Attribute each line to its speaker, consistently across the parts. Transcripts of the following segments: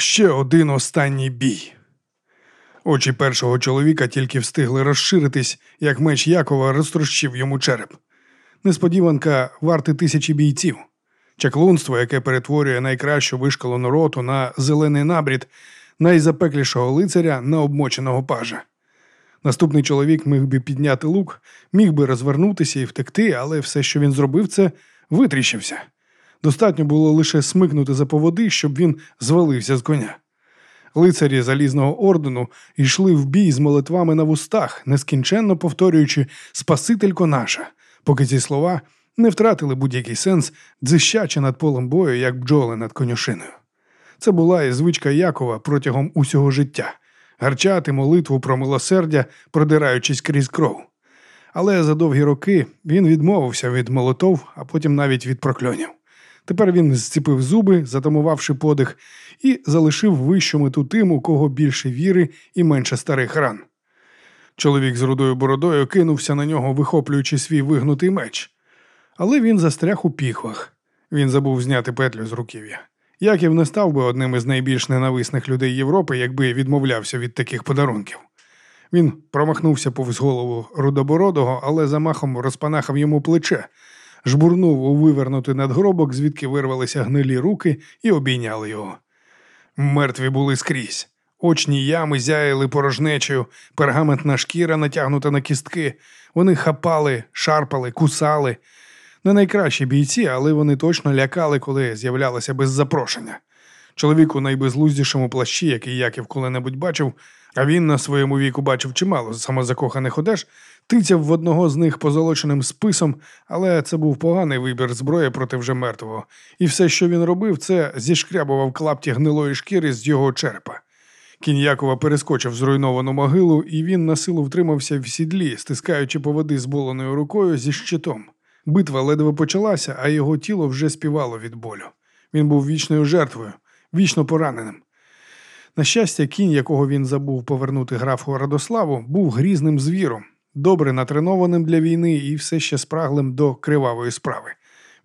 Speaker 1: Ще один останній бій. Очі першого чоловіка тільки встигли розширитись, як меч Якова розтрощив йому череп. Несподіванка варти тисячі бійців. Чаклунство, яке перетворює найкращу вишкалену роту на зелений набрід, найзапеклішого лицаря на обмоченого пажа. Наступний чоловік міг би підняти лук, міг би розвернутися і втекти, але все, що він зробив, це витріщився. Достатньо було лише смикнути за поводи, щоб він звалився з коня. Лицарі залізного ордену йшли в бій з молитвами на вустах, нескінченно повторюючи Спасителько наша, поки ці слова не втратили будь-який сенс, дзищачи над полем бою, як бджоли над конюшиною. Це була і звичка Якова протягом усього життя гарчати молитву про милосердя, продираючись крізь кров. Але за довгі роки він відмовився від молотов, а потім навіть від прокльонів. Тепер він зціпив зуби, затамувавши подих, і залишив вищу мету тим, у кого більше віри і менше старих ран. Чоловік з рудою бородою кинувся на нього, вихоплюючи свій вигнутий меч. Але він застряг у піхвах. Він забув зняти петлю з руків'я. Яків не став би одним із найбільш ненависних людей Європи, якби відмовлявся від таких подарунків. Він промахнувся повз голову рудобородого, але замахом розпанахав йому плече, жбурнув у вивернутий надгробок, звідки вирвалися гнилі руки, і обійняли його. Мертві були скрізь. Очні ями зяяли порожнечею, пергаментна шкіра натягнута на кістки. Вони хапали, шарпали, кусали. Не найкращі бійці, але вони точно лякали, коли з'являлися без запрошення. Чоловік у найбезлуздішому плащі, який Яків коли-небудь бачив, а він на своєму віку бачив чимало самозакоханих одеж, тицяв в одного з них позолоченим списом, але це був поганий вибір зброї проти вже мертвого. І все, що він робив, це зішкрябував клапті гнилої шкіри з його черепа. Кінь Якова перескочив зруйновану могилу, і він на силу втримався в сідлі, стискаючи по води зболеною рукою зі щитом. Битва ледве почалася, а його тіло вже співало від болю. Він був вічною жертвою, вічно пораненим. На щастя, кінь, якого він забув повернути графу Радославу, був грізним звіром, добре натренованим для війни і все ще спраглим до кривавої справи.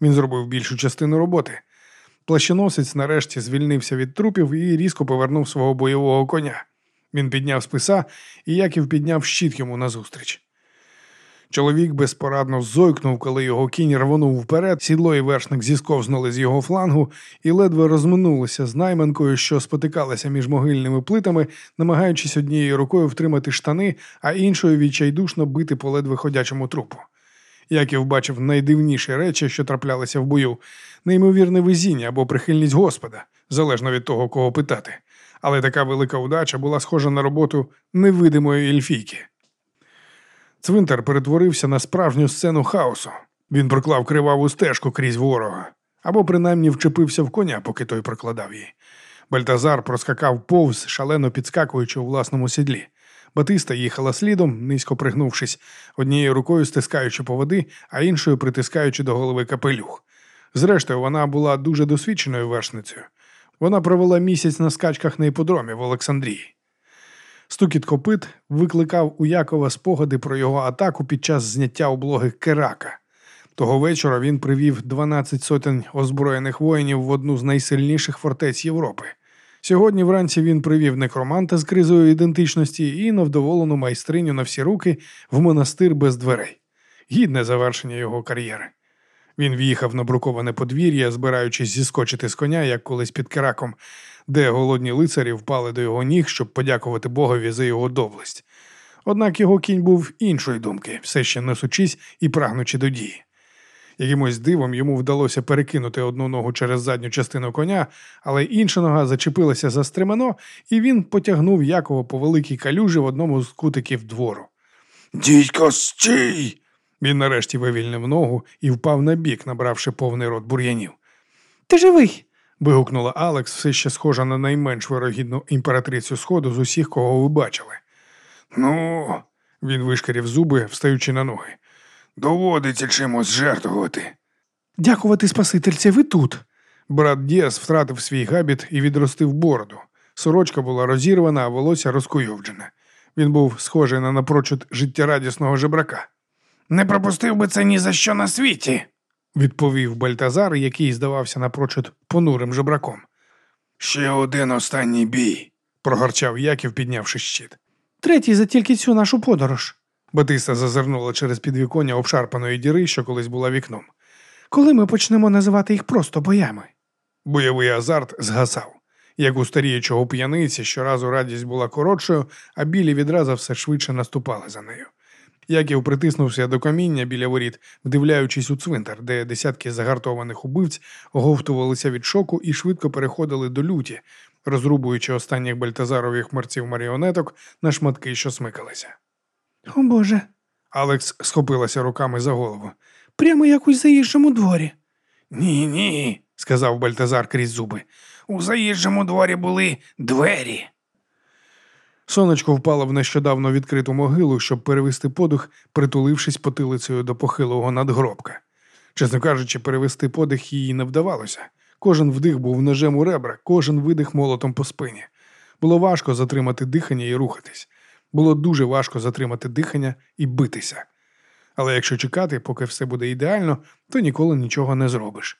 Speaker 1: Він зробив більшу частину роботи. Плащеносець нарешті звільнився від трупів і різко повернув свого бойового коня. Він підняв списа, і Яків підняв щит йому назустріч. Чоловік безпорадно зойкнув, коли його кінь рвонув вперед, сідло і вершник зісковзнули з його флангу і ледве розминулися з найманкою, що спотикалася між могильними плитами, намагаючись однією рукою втримати штани, а іншою відчайдушно бити по ледве ходячому трупу. Яків бачив найдивніші речі, що траплялися в бою, неймовірне везіння або прихильність Господа, залежно від того, кого питати. Але така велика удача була схожа на роботу невидимої ельфійки. Цвинтар перетворився на справжню сцену хаосу. Він проклав криваву стежку крізь ворога, або принаймні вчепився в коня, поки той прокладав її. Бальтазар проскакав повз, шалено підскакуючи у власному сідлі. Батиста їхала слідом, низько пригнувшись, однією рукою стискаючи по води, а іншою притискаючи до голови капелюх. Зрештою, вона була дуже досвідченою вершницею. Вона провела місяць на скачках на іподромі в Олександрії. Стукіт копит викликав у Якова спогади про його атаку під час зняття облоги Керака. Того вечора він привів 12 сотень озброєних воїнів в одну з найсильніших фортець Європи. Сьогодні вранці він привів некроманта з кризою ідентичності і невдоволену майстриню на всі руки в монастир без дверей. Гідне завершення його кар'єри. Він в'їхав на бруковане подвір'я, збираючись зіскочити з коня, як колись під кераком, де голодні лицарі впали до його ніг, щоб подякувати Богові за його доблесть. Однак його кінь був іншої думки, все ще несучись і прагнучи до дії. Якимось дивом йому вдалося перекинути одну ногу через задню частину коня, але інша нога зачепилася за стремено, і він потягнув Якова по великій калюжі в одному з кутиків двору. Дідько, стій! Він нарешті вивільнив ногу і впав на бік, набравши повний рот бур'янів.
Speaker 2: Ти живий.
Speaker 1: вигукнула Алекс, все ще схожа на найменш вирогідну імператрицю сходу з усіх, кого ви бачили. Ну, він вишкарів зуби, встаючи на ноги. Доводиться чимось жертвувати.
Speaker 2: Дякувати Спасительці, ви тут.
Speaker 1: Брат Діас втратив свій габіт і відростив бороду. Сорочка була розірвана, а волосся розкуйовджене. Він був схожий на напрочуд життєрадісного жебрака.
Speaker 3: Не пропустив би це ні за що на світі,
Speaker 1: відповів Бальтазар, який здавався напрочуд понурим жебраком. Ще один останній бій, прогорчав Яків, піднявши щит.
Speaker 2: Третій за тільки цю нашу подорож.
Speaker 1: Батиста зазирнула через підвіконня обшарпаної діри, що колись була вікном.
Speaker 2: Коли ми почнемо називати їх просто боями?
Speaker 1: Бойовий азарт згасав. Як у старіючого п'яниці, щоразу радість була коротшою, а білі відразу все швидше наступали за нею. Яків притиснувся до каміння біля воріт, вдивляючись у цвинтар, де десятки загартованих убивць оговтувалися від шоку і швидко переходили до люті, розрубуючи останніх бальтазарових мерців маріонеток на шматки, що смикалися.
Speaker 2: О Боже,
Speaker 1: Алекс схопилася руками за голову.
Speaker 2: прямо як у заїжджому дворі.
Speaker 3: Ні, ні,
Speaker 1: Сказав Бальтазар крізь зуби.
Speaker 3: у заїжджому дворі були двері.
Speaker 1: Сонечко впало в нещодавно відкриту могилу, щоб перевести подих, притулившись потилицею до похилого надгробка. Чесно кажучи, перевести подих їй не вдавалося. Кожен вдих був ножем у ребра, кожен видих молотом по спині. Було важко затримати дихання і рухатись. Було дуже важко затримати дихання і битися. Але якщо чекати, поки все буде ідеально, то ніколи нічого не зробиш.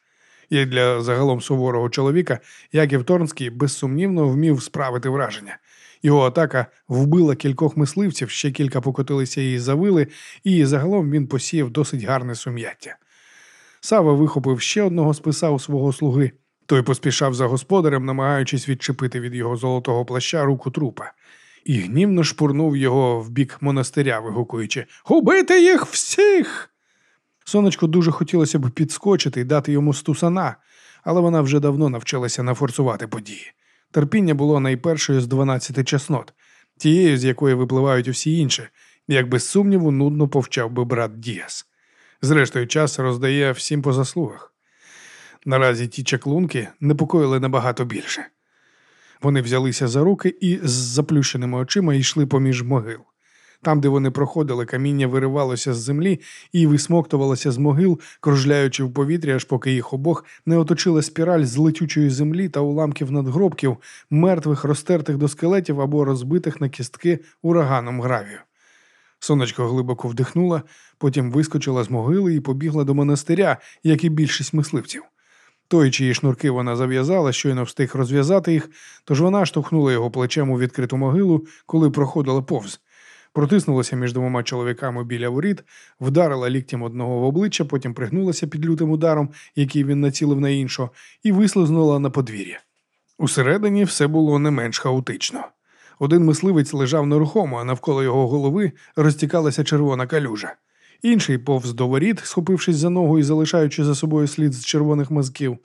Speaker 1: Як для загалом суворого чоловіка, Яків Торнський безсумнівно вмів справити враження. Його атака вбила кількох мисливців, ще кілька покотилися і завили, і загалом він посіяв досить гарне сум'яття. Сава вихопив ще одного списа у свого слуги. Той поспішав за господарем, намагаючись відчепити від його золотого плаща руку трупа, і гнівно шпурнув його в бік монастиря, вигукуючи Убити їх всіх! Сонечку дуже хотілося б підскочити і дати йому стусана, але вона вже давно навчилася нафорсувати події. Терпіння було найпершою з дванадцяти чеснот, тією, з якої випливають усі інші, як без сумніву нудно повчав би брат Діас. Зрештою, час роздає всім по заслугах. Наразі ті чаклунки непокоїли набагато більше. Вони взялися за руки і з заплющеними очима йшли поміж могил. Там, де вони проходили, каміння виривалося з землі і висмоктувалося з могил, кружляючи в повітрі, аж поки їх обох не оточила спіраль з летючої землі та уламків надгробків, мертвих, розтертих до скелетів або розбитих на кістки ураганом гравію. Сонечко глибоко вдихнула, потім вискочила з могили і побігла до монастиря, як і більшість мисливців. Той, чиї шнурки вона зав'язала, щойно встиг розв'язати їх, тож вона штовхнула його плечем у відкриту могилу, коли проходила повз. Протиснулася між двома чоловіками біля воріт, вдарила ліктем одного в обличчя, потім пригнулася під лютим ударом, який він націлив на іншого, і вислизнула на подвір'я. Усередині все було не менш хаотично. Один мисливець лежав нерухомо, а навколо його голови розтікалася червона калюжа. Інший повз до воріт, схопившись за ногу і залишаючи за собою слід з червоних мазків.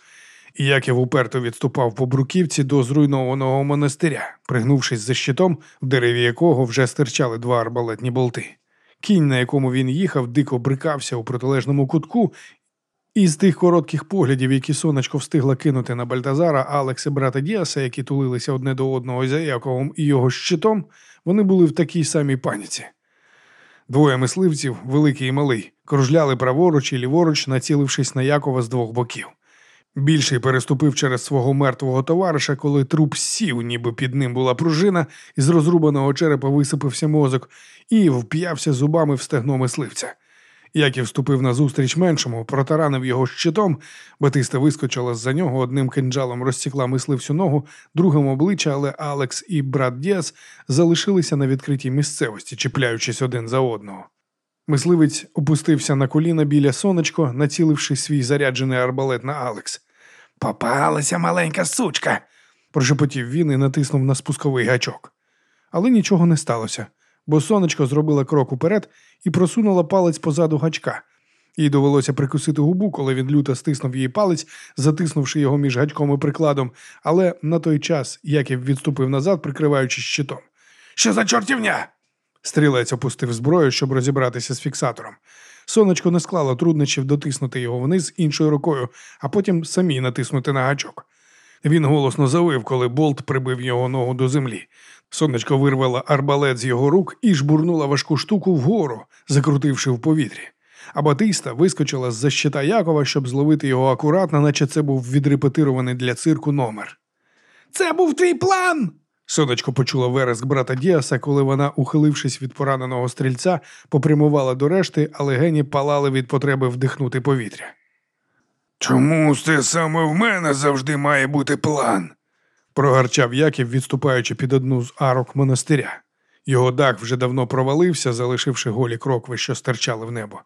Speaker 1: І Яків уперто відступав по бруківці до зруйнованого монастиря, пригнувшись за щитом, в дереві якого вже стирчали два арбалетні болти. Кінь, на якому він їхав, дико брикався у протилежному кутку, і з тих коротких поглядів, які сонечко встигла кинути на Бальтазара, Алекс і брата Діаса, які тулилися одне до одного за Яковом і його щитом, вони були в такій самій паніці. Двоє мисливців, великий і малий, кружляли праворуч і ліворуч, націлившись на Якова з двох боків. Більший переступив через свого мертвого товариша, коли труп сів, ніби під ним була пружина, і з розрубаного черепа висипався мозок, і вп'явся зубами в стегно мисливця. Яків вступив назустріч меншому, протаранив його щитом, Батиста вискочила з-за нього, одним кинджалом розсікла мисливцю ногу, другим обличчя, але Алекс і брат Діас залишилися на відкритій місцевості, чіпляючись один за одного. Мисливець опустився на коліна біля сонечко, націливши свій заряджений арбалет на Алекс.
Speaker 3: Попалася маленька сучка.
Speaker 1: Прошепотів він і натиснув на спусковий гачок. Але нічого не сталося, бо сонечко зробила крок уперед і просунула палець позаду гачка. Їй довелося прикусити губу, коли він люто стиснув її палець, затиснувши його між гачком і прикладом, але на той час Яків відступив назад, прикриваючись щитом.
Speaker 3: Що за чортівня?
Speaker 1: Стрілець опустив зброю, щоб розібратися з фіксатором. Сонечко не склало труднощів дотиснути його вниз іншою рукою, а потім самі натиснути на гачок. Він голосно завив, коли болт прибив його ногу до землі. Сонечко вирвала арбалет з його рук і жбурнула важку штуку вгору, закрутивши в повітрі. А Батиста вискочила з-за щита Якова, щоб зловити його акуратно, наче це був відрепетирований для цирку номер.
Speaker 3: Це був твій план.
Speaker 1: Сонечко почула вереск брата Діаса, коли вона, ухилившись від пораненого стрільця, попрямувала до решти, але гені палали від потреби вдихнути повітря.
Speaker 3: Чому це саме в мене завжди має бути план?
Speaker 1: Прогарчав Яків, відступаючи під одну з арок монастиря. Його дах вже давно провалився, залишивши голі крокви, що стирчали в небо.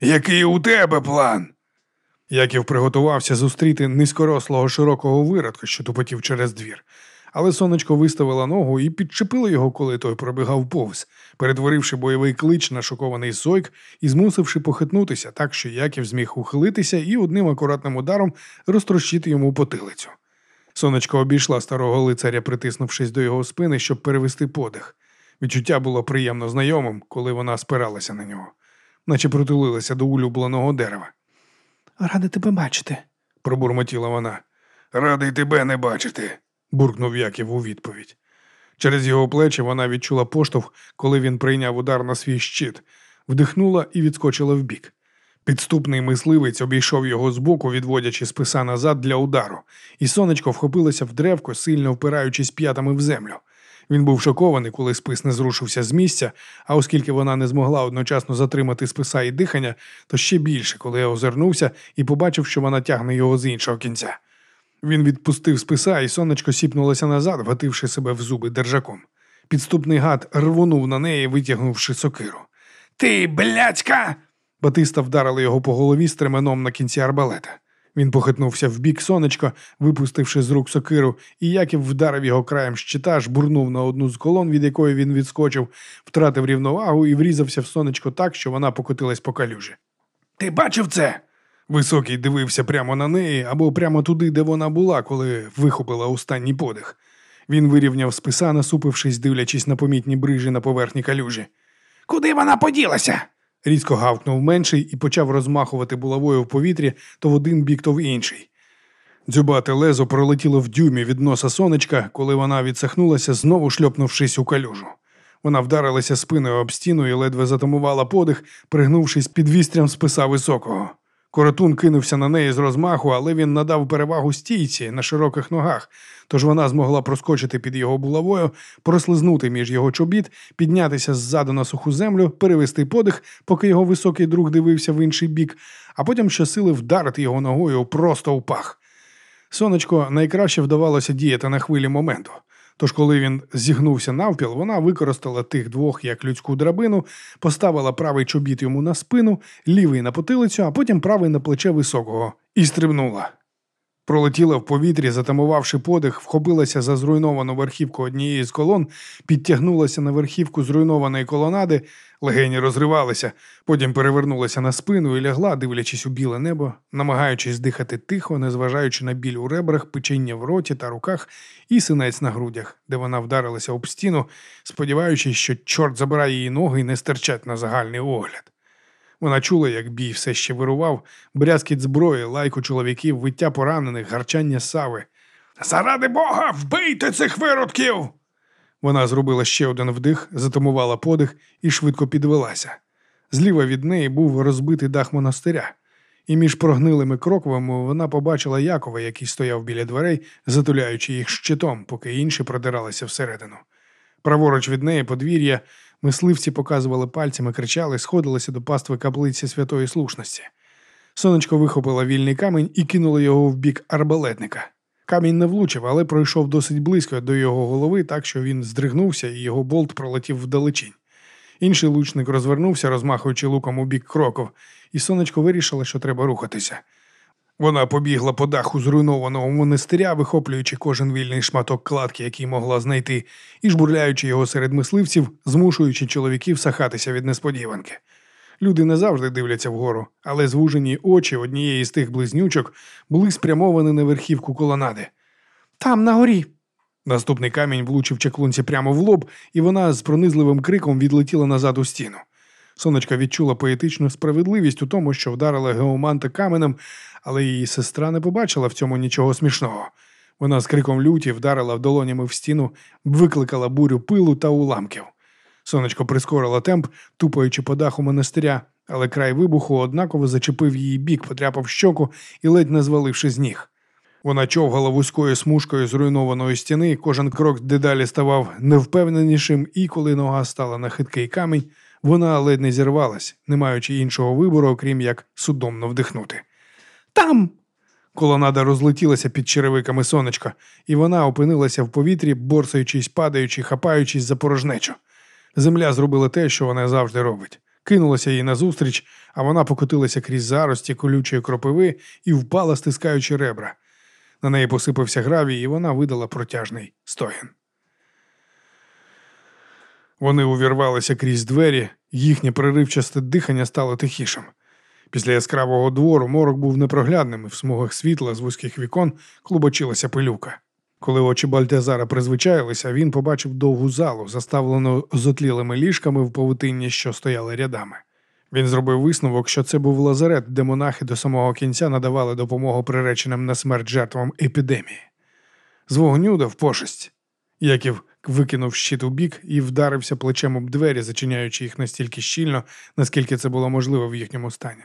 Speaker 3: Який у тебе план?
Speaker 1: Яків приготувався зустріти низькорослого широкого виродка, що тупотів через двір. Але сонечко виставило ногу і підчепило його, коли той пробігав повз, перетворивши бойовий клич на шокований сойк і змусивши похитнутися так, що Яків зміг ухилитися і одним акуратним ударом розтрощити йому потилицю. Сонечко обійшла старого лицаря, притиснувшись до його спини, щоб перевести подих. Відчуття було приємно знайомим, коли вона спиралася на нього, наче притулилася до улюбленого дерева.
Speaker 2: Ради тебе бачити.
Speaker 1: Пробурмотіла вона.
Speaker 3: Радий тебе не бачити.
Speaker 1: Буркнув Яків у відповідь. Через його плечі вона відчула поштовх, коли він прийняв удар на свій щит, вдихнула і відскочила вбік. Підступний мисливець обійшов його збоку, відводячи списа назад для удару, і сонечко вхопилося в древко, сильно впираючись п'ятами в землю. Він був шокований, коли спис не зрушився з місця, а оскільки вона не змогла одночасно затримати списа і дихання, то ще більше, коли я озирнувся і побачив, що вона тягне його з іншого кінця. Він відпустив списа, і сонечко сіпнулося назад, вгативши себе в зуби держаком. Підступний гад рвонув на неї, витягнувши сокиру.
Speaker 3: Ти, блядька!
Speaker 1: Батіста вдарила його по голові стременом на кінці арбалета. Він похитнувся в бік сонечка, випустивши з рук сокиру, і Яків вдарив його краєм щита, жбурнув на одну з колон, від якої він відскочив, втратив рівновагу і врізався в сонечко так, що вона покотилась по калюжі.
Speaker 3: Ти бачив це?
Speaker 1: Високий дивився прямо на неї або прямо туди, де вона була, коли вихопила останній подих. Він вирівняв списа, насупившись, дивлячись на помітні брижі на поверхні калюжі.
Speaker 3: Куди вона поділася?
Speaker 1: Різко гавкнув менший і почав розмахувати булавою в повітрі то в один бік, то в інший. Дзюбате лезо пролетіло в дюймі від носа сонечка, коли вона відсахнулася, знову шльопнувшись у калюжу. Вона вдарилася спиною об стіну і ледве затамувала подих, пригнувшись під вістрям списа високого. Коротун кинувся на неї з розмаху, але він надав перевагу стійці на широких ногах, тож вона змогла проскочити під його булавою, прослизнути між його чобіт, піднятися ззаду на суху землю, перевести подих, поки його високий друг дивився в інший бік, а потім щосили вдарити його ногою просто у пах. Сонечко найкраще вдавалося діяти на хвилі моменту. Тож, коли він зігнувся навпіл, вона використала тих двох як людську драбину, поставила правий чобіт йому на спину, лівий на потилицю, а потім правий на плече високого, і стрибнула. Пролетіла в повітрі, затамувавши подих, вхопилася за зруйновану верхівку однієї з колон, підтягнулася на верхівку зруйнованої колонади, легені розривалися, потім перевернулася на спину і лягла, дивлячись у біле небо, намагаючись дихати тихо, незважаючи на біль у ребрах, печіння в роті та руках і синець на грудях, де вона вдарилася об стіну, сподіваючись, що чорт забирає її ноги і не стерчать на загальний огляд. Вона чула, як бій все ще вирував, брязкіт зброї, лайку чоловіків, виття поранених, гарчання сави.
Speaker 3: Заради Бога, вбийте цих виродків!
Speaker 1: Вона зробила ще один вдих, затамувала подих і швидко підвелася. Зліва від неї був розбитий дах монастиря, і між прогнилими кроквами вона побачила Якова, який стояв біля дверей, затуляючи їх щитом, поки інші продиралися всередину. Праворуч від неї подвір'я мисливці показували пальцями, кричали, сходилися до пастви каплиці святої слушності. Сонечко вихопила вільний камінь і кинуло його в бік арбалетника. Камінь не влучив, але пройшов досить близько до його голови, так що він здригнувся, і його болт пролетів вдалечінь. Інший лучник розвернувся, розмахуючи луком у бік кроков, і сонечко вирішило, що треба рухатися. Вона побігла по даху зруйнованого монастиря, вихоплюючи кожен вільний шматок кладки, який могла знайти, і жбурляючи його серед мисливців, змушуючи чоловіків сахатися від несподіванки. Люди не завжди дивляться вгору, але звужені очі однієї з тих близнючок були спрямовані на верхівку колонади.
Speaker 2: Там, на горі.
Speaker 1: Наступний камінь влучив чаклунці прямо в лоб, і вона з пронизливим криком відлетіла назад у стіну. Сонечка відчула поетичну справедливість у тому, що вдарила геоманта каменем, але її сестра не побачила в цьому нічого смішного. Вона з криком люті вдарила долонями в стіну, викликала бурю пилу та уламків. Сонечко прискорила темп, тупаючи по даху монастиря, але край вибуху однаково зачепив її бік, потряпав щоку і ледь не зваливши з ніг. Вона човгала вузькою смужкою зруйнованої стіни, кожен крок дедалі ставав невпевненішим, і коли нога стала на хиткий камінь, вона ледь не зірвалась, не маючи іншого вибору, окрім як судомно вдихнути.
Speaker 2: Там.
Speaker 1: Колонада розлетілася під черевиками сонечка, і вона опинилася в повітрі, борсаючись, падаючи, хапаючись за порожнечу. Земля зробила те, що вона завжди робить. Кинулася їй назустріч, а вона покотилася крізь зарості колючої кропиви і впала, стискаючи ребра. На неї посипався гравій, і вона видала протяжний стогін. Вони увірвалися крізь двері, їхнє преривчасте дихання стало тихішим. Після яскравого двору морок був непроглядним, і в смугах світла з вузьких вікон клубочилася пилюка. Коли очі Бальтезара призвичаїлися, він побачив довгу залу, заставлену зотлілими ліжками в павутинні, що стояли рядами. Він зробив висновок, що це був лазарет, де монахи до самого кінця надавали допомогу приреченим на смерть жертвам епідемії. З вогню дав пошесть. Яків викинув щит у бік і вдарився плечем об двері, зачиняючи їх настільки щільно, наскільки це було можливо в їхньому стані.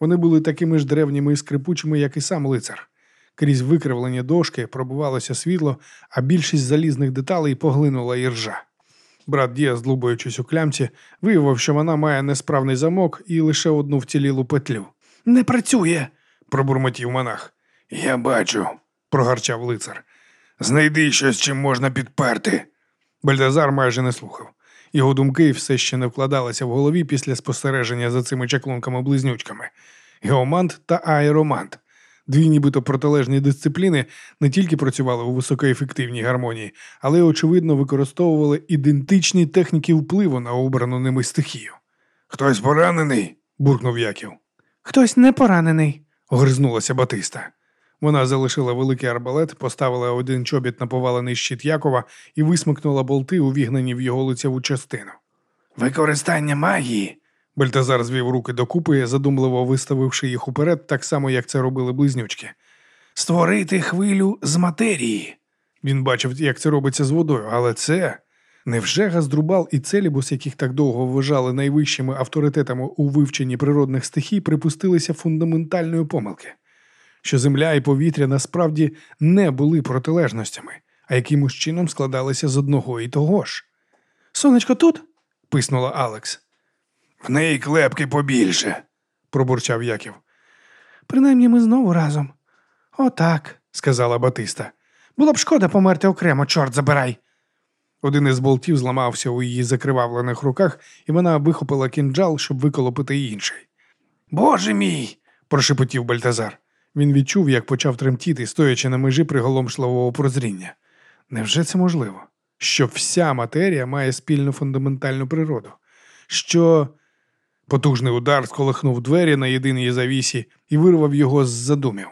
Speaker 1: Вони були такими ж древніми і скрипучими, як і сам лицар. Крізь викривлені дошки пробувалося світло, а більшість залізних деталей поглинула іржа. Брат Діас, злубаючись у клямці, виявив, що вона має несправний замок і лише одну вцілілу петлю.
Speaker 2: Не працює.
Speaker 1: Пробурмотів монах.
Speaker 3: Я бачу.
Speaker 1: Прогарчав лицар.
Speaker 3: Знайди щось, чим можна підперти.
Speaker 1: Бальдазар майже не слухав. Його думки все ще не вкладалися в голові після спостереження за цими чаклунками-близнючками. Геомант та аеромант. Дві нібито протилежні дисципліни не тільки працювали у високоефективній гармонії, але й, очевидно, використовували ідентичні техніки впливу на обрану ними стихію.
Speaker 3: Хтось поранений?
Speaker 1: буркнув Яків.
Speaker 2: Хтось не поранений.
Speaker 1: Огризнулася Батиста. Вона залишила великий арбалет, поставила один чобіт на повалений щит Якова і висмикнула болти, увігнані в його лицеву частину.
Speaker 3: Використання магії.
Speaker 1: Бальтазар звів руки докупи, задумливо виставивши їх уперед, так само, як це робили близнючки.
Speaker 3: Створити хвилю з матерії.
Speaker 1: Він бачив, як це робиться з водою, але це. Невже Газдрубал і Целібус, яких так довго вважали найвищими авторитетами у вивченні природних стихій, припустилися фундаментальної помилки, що земля і повітря насправді не були протилежностями, а якимось чином складалися з одного і того ж?
Speaker 2: Сонечко тут?
Speaker 1: писнула Алекс.
Speaker 3: В неї клепки побільше.
Speaker 1: пробурчав Яків.
Speaker 2: Принаймні ми знову разом. Отак.
Speaker 1: сказала Батиста.
Speaker 2: Було б шкода померти окремо, чорт забирай.
Speaker 1: Один із болтів зламався у її закривавлених руках, і вона вихопила кінджал, щоб виколопити інший.
Speaker 3: Боже мій.
Speaker 1: прошепотів Бальтазар. Він відчув, як почав тремтіти, стоячи на межі приголомшливого прозріння. Невже це можливо? Що вся матерія має спільну фундаментальну природу? Що. Потужний удар сколихнув двері на єдиній завісі і вирвав його з задумів.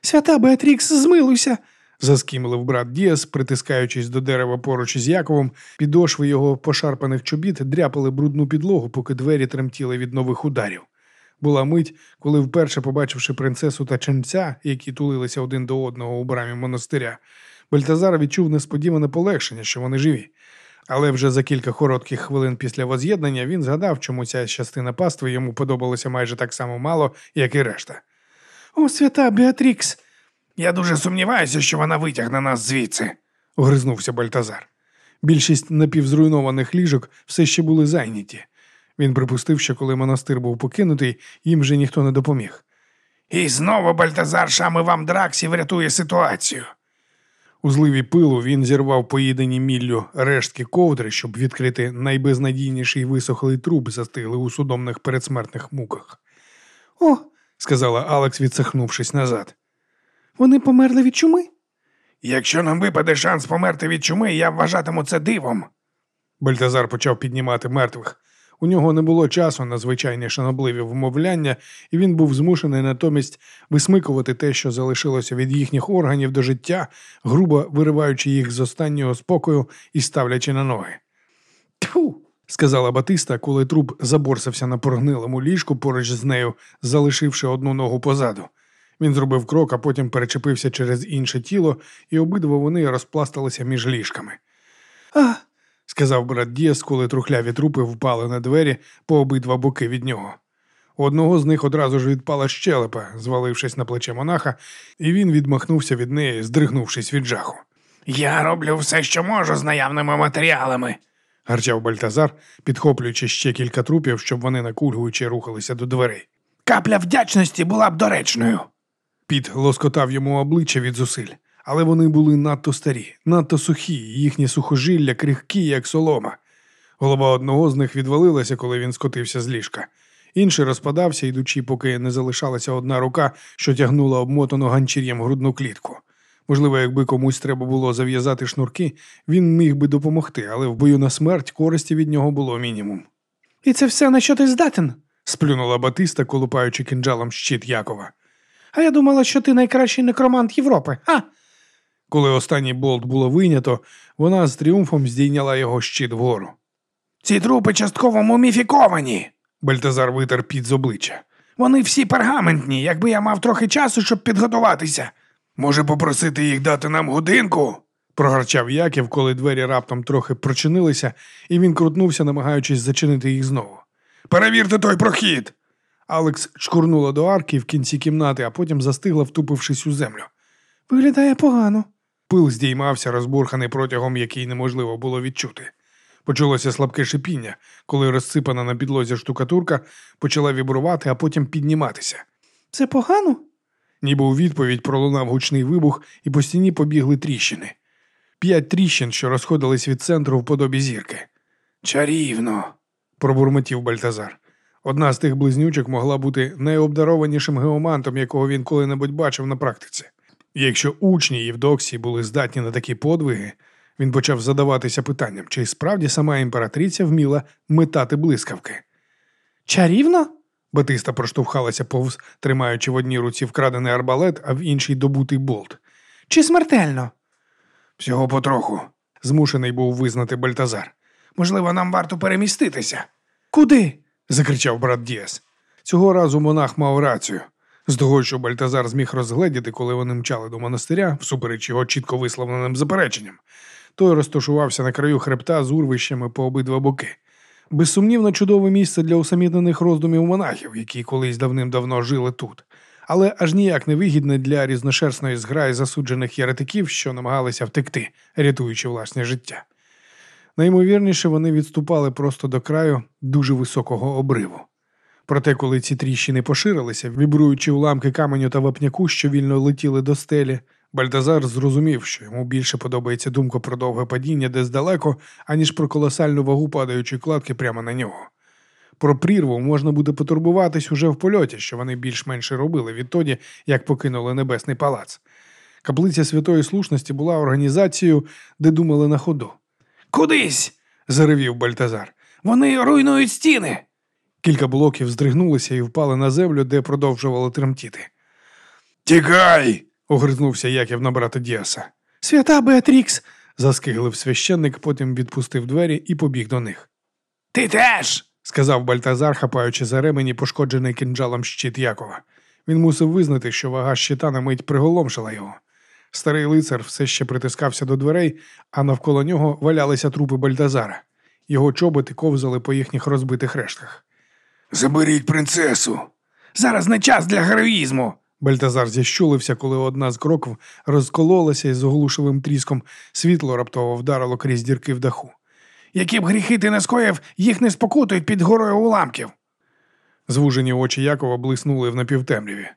Speaker 2: Свята Беатрікс, змилуйся.
Speaker 1: Заскімлив брат Діас, притискаючись до дерева поруч із Яковом, підошви його пошарпаних чобіт дряпали брудну підлогу, поки двері тремтіли від нових ударів. Була мить, коли, вперше побачивши принцесу та ченця, які тулилися один до одного у брамі монастиря, Бальтазар відчув несподіване полегшення, що вони живі. Але вже за кілька коротких хвилин після воз'єднання він згадав, чому ця частина пастви йому подобалася майже так само мало, як і решта.
Speaker 2: О, свята Беатрікс.
Speaker 3: Я дуже сумніваюся, що вона витягне нас звідси.
Speaker 1: огризнувся Бальтазар. Більшість напівзруйнованих ліжок все ще були зайняті. Він припустив, що коли монастир був покинутий, їм вже ніхто не допоміг.
Speaker 3: І знову Бальтазар Шами вам Драксі врятує ситуацію.
Speaker 1: У зливі пилу він зірвав поїдені міллю рештки ковдри, щоб відкрити найбезнадійніший висохлий труп, застигли у судомних передсмертних муках,
Speaker 2: О,
Speaker 1: сказала Алекс, відсахнувшись назад.
Speaker 2: вони померли від чуми?
Speaker 3: Якщо нам випаде шанс померти від чуми, я вважатиму це дивом.
Speaker 1: Бальтазар почав піднімати мертвих. У нього не було часу на звичайні шанобливі вмовляння, і він був змушений натомість висмикувати те, що залишилося від їхніх органів до життя, грубо вириваючи їх з останнього спокою і ставлячи на ноги. Тьфу! сказала Батиста, коли труп заборсався на прогнилому ліжку поруч з нею, залишивши одну ногу позаду. Він зробив крок, а потім перечепився через інше тіло, і обидва вони розпласталися між ліжками.
Speaker 2: А,
Speaker 1: сказав брат Діас, коли трухляві трупи впали на двері по обидва боки від нього. Одного з них одразу ж відпала щелепа, звалившись на плече монаха, і він відмахнувся від неї, здригнувшись від жаху.
Speaker 3: Я роблю все, що можу з наявними матеріалами.
Speaker 1: гарчав Бальтазар, підхоплюючи ще кілька трупів, щоб вони накульгуючи рухалися до дверей.
Speaker 3: Капля вдячності була б доречною.
Speaker 1: Піт лоскотав йому обличчя від зусиль, але вони були надто старі, надто сухі, їхні сухожилля крихкі, як солома. Голова одного з них відвалилася, коли він скотився з ліжка. Інший розпадався, йдучи, поки не залишалася одна рука, що тягнула обмотану ганчір'ям грудну клітку. Можливо, якби комусь треба було зав'язати шнурки, він міг би допомогти, але в бою на смерть користі від нього було мінімум.
Speaker 2: І це все на що ти здатен?
Speaker 1: Сплюнула Батиста, колупаючи кинджалом щит Якова.
Speaker 2: А я думала, що ти найкращий некромант Європи. А,
Speaker 1: Коли останній болт було вийнято, вона з тріумфом здійняла його щит вгору.
Speaker 3: Ці трупи частково муміфіковані.
Speaker 1: Бальтазар витер під з обличчя.
Speaker 3: Вони всі пергаментні, якби я мав трохи часу, щоб підготуватися.
Speaker 1: Може, попросити їх дати нам годинку? прогорчав Яків, коли двері раптом трохи прочинилися, і він крутнувся, намагаючись зачинити їх знову. Перевірте той прохід. Алекс чкурнула до арки в кінці кімнати, а потім застигла, втупившись у землю.
Speaker 2: виглядає погано.
Speaker 1: Пил здіймався, розбурханий протягом, який неможливо було відчути. Почулося слабке шипіння, коли розсипана на підлозі штукатурка почала вібрувати, а потім підніматися.
Speaker 2: Це погано?
Speaker 1: Ніби у відповідь пролунав гучний вибух, і по стіні побігли тріщини. П'ять тріщин, що розходились від центру в подобі зірки.
Speaker 3: Чарівно.
Speaker 1: пробурмотів Бальтазар. Одна з тих близнючок могла бути найобдарованішим геомантом, якого він коли-небудь бачив на практиці. Якщо учні Євдоксії були здатні на такі подвиги, він почав задаватися питанням, чи справді сама імператриця вміла метати блискавки.
Speaker 2: Чарівно?
Speaker 1: Батиста проштовхалася повз, тримаючи в одній руці вкрадений арбалет, а в іншій добутий болт.
Speaker 2: Чи смертельно?
Speaker 3: Всього потроху.
Speaker 1: Змушений був визнати Бальтазар.
Speaker 3: Можливо, нам варто переміститися.
Speaker 2: Куди?
Speaker 1: закричав брат Діас. Цього разу монах мав рацію. З того, що Бальтазар зміг розгледіти, коли вони мчали до монастиря, всупереч його чітко висловленим запереченням, той розташувався на краю хребта з урвищами по обидва боки. Безсумнівно чудове місце для усамітнених роздумів монахів, які колись давним-давно жили тут, але аж ніяк не вигідне для різношерстної зграї засуджених єретиків, що намагалися втекти, рятуючи власне життя. Наймовірніше, вони відступали просто до краю дуже високого обриву. Проте, коли ці тріщини поширилися, вібруючи уламки каменю та вапняку, що вільно летіли до стелі, Бальдазар зрозумів, що йому більше подобається думка про довге падіння десь далеко, аніж про колосальну вагу падаючої кладки прямо на нього. Про прірву можна буде потурбуватись уже в польоті, що вони більш-менше робили відтоді, як покинули Небесний палац. Каплиця святої слушності була організацією, де думали на ходу.
Speaker 3: Кудись.
Speaker 1: Заревів Бальтазар.
Speaker 3: Вони руйнують стіни.
Speaker 1: Кілька блоків здригнулися і впали на землю, де продовжували тремтіти.
Speaker 3: Тікай.
Speaker 1: Огризнувся Яків на брата Діаса.
Speaker 2: Свята Беатрікс.
Speaker 1: Заскиглив священник, потім відпустив двері і побіг до них.
Speaker 3: Ти теж.
Speaker 1: Сказав Бальтазар, хапаючи за ремені, пошкоджений кинджалом щит Якова. Він мусив визнати, що вага щита на мить приголомшила його. Старий лицар все ще притискався до дверей, а навколо нього валялися трупи Бальтазара. Його чоботи ковзали по їхніх розбитих рештках.
Speaker 3: Заберіть принцесу. Зараз не час для героїзму.
Speaker 1: Бальтазар зіщулився, коли одна з кроків розкололася і з оглушливим тріском світло раптово вдарило крізь дірки в даху.
Speaker 3: Які б гріхи ти не скоїв, їх не спокутують під горою уламків.
Speaker 1: Звужені очі Якова блиснули в напівтемряві.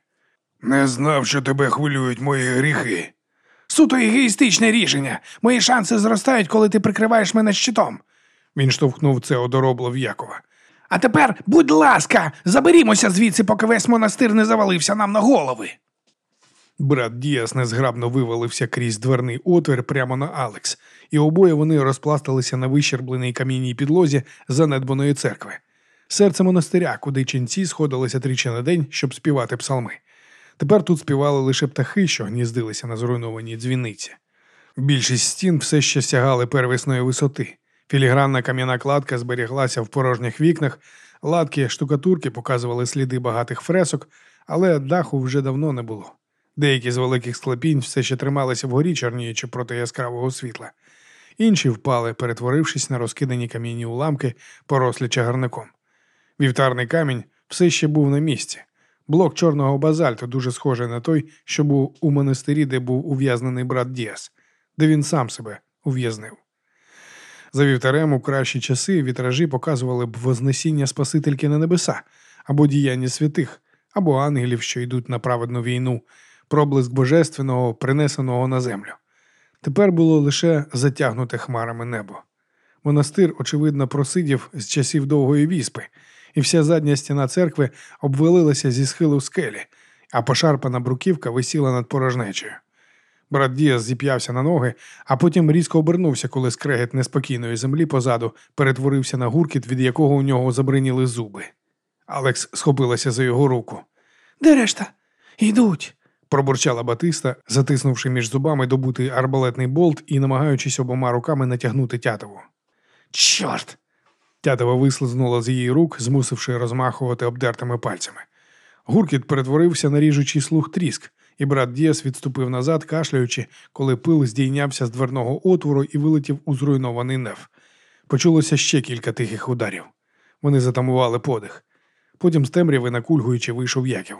Speaker 3: Не знав, що тебе хвилюють мої гріхи. Суто егоїстичне рішення. Мої шанси зростають, коли ти прикриваєш мене щитом.
Speaker 1: Він штовхнув це одоробло в Якова.
Speaker 3: А тепер, будь ласка, заберімося звідси, поки весь монастир не завалився нам на голови.
Speaker 1: Брат Діас незграбно вивалився крізь дверний отвір прямо на Алекс, і обоє вони розпласталися на вищербленій кам'яній підлозі занедбаної церкви. Серце монастиря, куди ченці сходилися тричі на день, щоб співати псалми. Тепер тут співали лише птахи, що гніздилися на зруйнованій дзвіниці. Більшість стін все ще сягали первісної висоти. Філігранна кам'яна кладка зберіглася в порожніх вікнах, латки штукатурки показували сліди багатих фресок, але даху вже давно не було. Деякі з великих склепінь все ще трималися вгорі, чорніючи проти яскравого світла. Інші впали, перетворившись на розкидані кам'яні уламки, порослі чагарником. Вівтарний камінь все ще був на місці. Блок чорного базальту дуже схожий на той, що був у монастирі, де був ув'язнений брат Діас, де він сам себе ув'язнив. За вівтарем у кращі часи вітражі показували б вознесіння Спасительки на небеса, або діяння святих, або ангелів, що йдуть на праведну війну, проблиск божественного, принесеного на землю. Тепер було лише затягнуте хмарами небо. Монастир, очевидно, просидів з часів довгої віспи, і вся задня стіна церкви обвалилася зі схилу скелі, а пошарпана бруківка висіла над порожнечею. Брат Діас зіп'явся на ноги, а потім різко обернувся, коли скрегет неспокійної землі позаду перетворився на гуркіт, від якого у нього забриніли зуби. Алекс схопилася за його руку.
Speaker 2: Де решта? Йдуть.
Speaker 1: Пробурчала Батиста, затиснувши між зубами добутий арбалетний болт і намагаючись обома руками натягнути тятову.
Speaker 3: Чорт!
Speaker 1: Тятова вислизнула з її рук, змусивши розмахувати обдертими пальцями. Гуркіт перетворився на ріжучий слух тріск, і брат Діас відступив назад, кашляючи, коли пил здійнявся з дверного отвору і вилетів у зруйнований неф. Почулося ще кілька тихих ударів. Вони затамували подих. Потім з темряви, накульгуючи, вийшов Яків.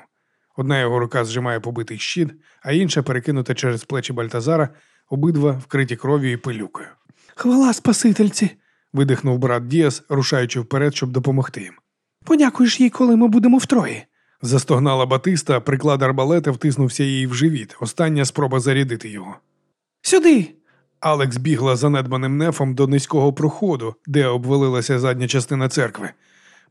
Speaker 1: Одна його рука зжимає побитий щит, а інша перекинута через плечі Бальтазара, обидва вкриті кров'ю і пилюкою.
Speaker 2: Хвала Спасительці.
Speaker 1: Видихнув брат Діас, рушаючи вперед, щоб допомогти їм.
Speaker 2: Подякуєш їй, коли ми будемо втроє.
Speaker 1: Застогнала Батиста, приклад арбалета втиснувся їй в живіт. Остання спроба зарядити його.
Speaker 2: Сюди.
Speaker 1: Алекс бігла занедбаним нефом до низького проходу, де обвалилася задня частина церкви.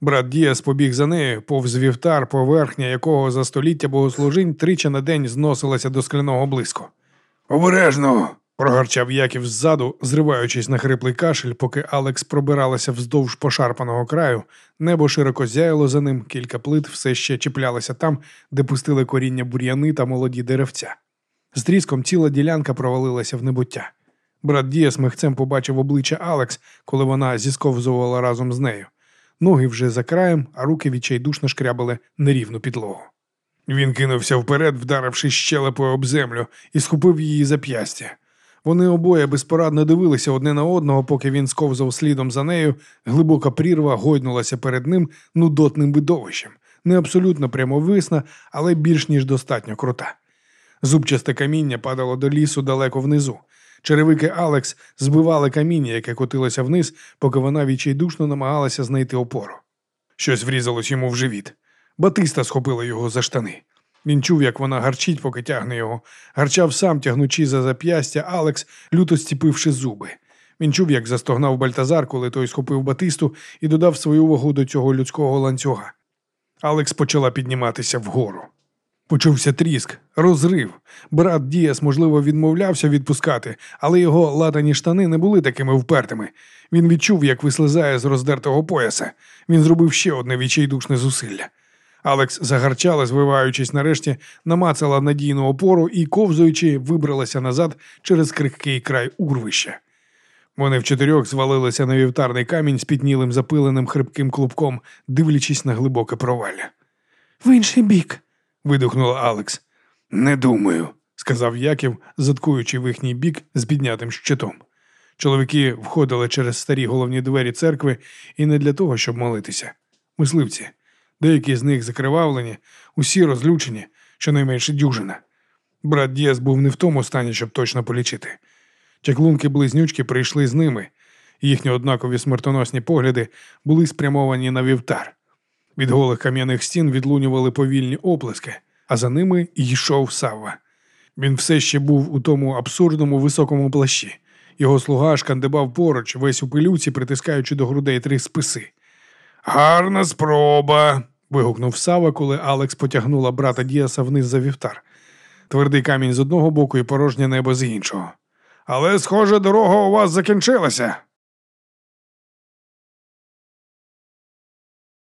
Speaker 1: Брат Діас побіг за нею, повз вівтар, поверхня якого за століття богослужінь тричі на день зносилася до скляного блиску. Обережно. Прогарчав Яків ззаду, зриваючись на хриплий кашель, поки Алекс пробиралася вздовж пошарпаного краю, небо широко зяяло за ним, кілька плит все ще чіплялися там, де пустили коріння бур'яни та молоді деревця. З тріском ціла ділянка провалилася в небуття. Брат Діас михцем побачив обличчя Алекс, коли вона зісковзувала разом з нею. Ноги вже за краєм, а руки відчайдушно шкрябали нерівну підлогу. Він кинувся вперед, вдаривши щелепою об землю, і схопив її зап'ястя. Вони обоє безпорадно дивилися одне на одного, поки він сковзав слідом за нею, глибока прірва гойнулася перед ним нудотним видовищем, не абсолютно прямовисна, але більш ніж достатньо крута. Зубчасте каміння падало до лісу далеко внизу. Черевики Алекс збивали каміння, яке котилося вниз, поки вона відчайдушно намагалася знайти опору. Щось врізалось йому в живіт. Батиста схопила його за штани. Він чув, як вона гарчить, поки тягне його. Гарчав сам, тягнучи за зап'ястя Алекс, люто стіпивши зуби. Він чув, як застогнав Бальтазар, коли той схопив Батисту і додав свою вагу до цього людського ланцюга. Алекс почала підніматися вгору. Почувся тріск, розрив. Брат Діас, можливо, відмовлявся відпускати, але його ладані штани не були такими впертими. Він відчув, як вислизає з роздертого пояса. Він зробив ще одне відчайдушне зусилля. Алекс загарчала, звиваючись нарешті, намацала надійну опору і, ковзуючи, вибралася назад через крихкий край урвища. Вони в чотирьох звалилися на вівтарний камінь з піднілим запиленим хрипким клубком, дивлячись на глибоке провалля.
Speaker 2: В інший бік.
Speaker 1: Видухнула Алекс. Не думаю, сказав Яків, заткуючи в їхній бік з піднятим щитом. Чоловіки входили через старі головні двері церкви і не для того, щоб молитися. Мисливці. Деякі з них закривавлені, усі розлючені, щонайменше дюжина. Брат Діас був не в тому стані, щоб точно полічити. Чаклунки близнючки прийшли з ними. Їхні однакові смертоносні погляди були спрямовані на вівтар. Від голих кам'яних стін відлунювали повільні оплески, а за ними йшов Савва. Він все ще був у тому абсурдному високому плащі. Його слуга шкандибав поруч, весь у пилюці, притискаючи до грудей три списи. Гарна спроба. Вигукнув Сава, коли Алекс потягнула брата Діаса вниз за вівтар. Твердий камінь з одного боку і порожнє небо з іншого. Але, схоже, дорога у вас закінчилася.